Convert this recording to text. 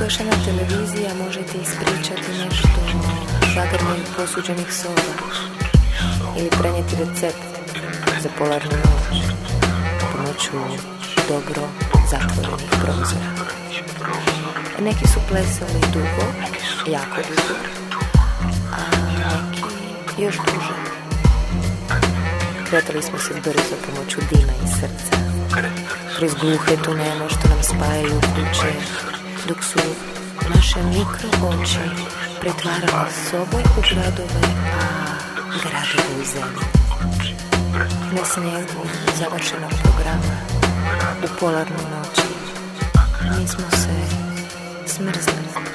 Prošla televizija može ti ispričati nešto o zagrljanju posuđenih soba ili prenijeti recept za polarnu noć pomoću dobro zatvorenih prozora. Neki su plesali dugo, jako dugo, a neki još duže. Kretali smo se brzo pomoću dima i srca, kroz gluhe tunele što nam spajaju kuće, dok su naše mikro oči pretvarale sobe u gradove, gradove u zemlji. Na snijegu završenog programa, u polarnu noći, mi smo se smrznuli.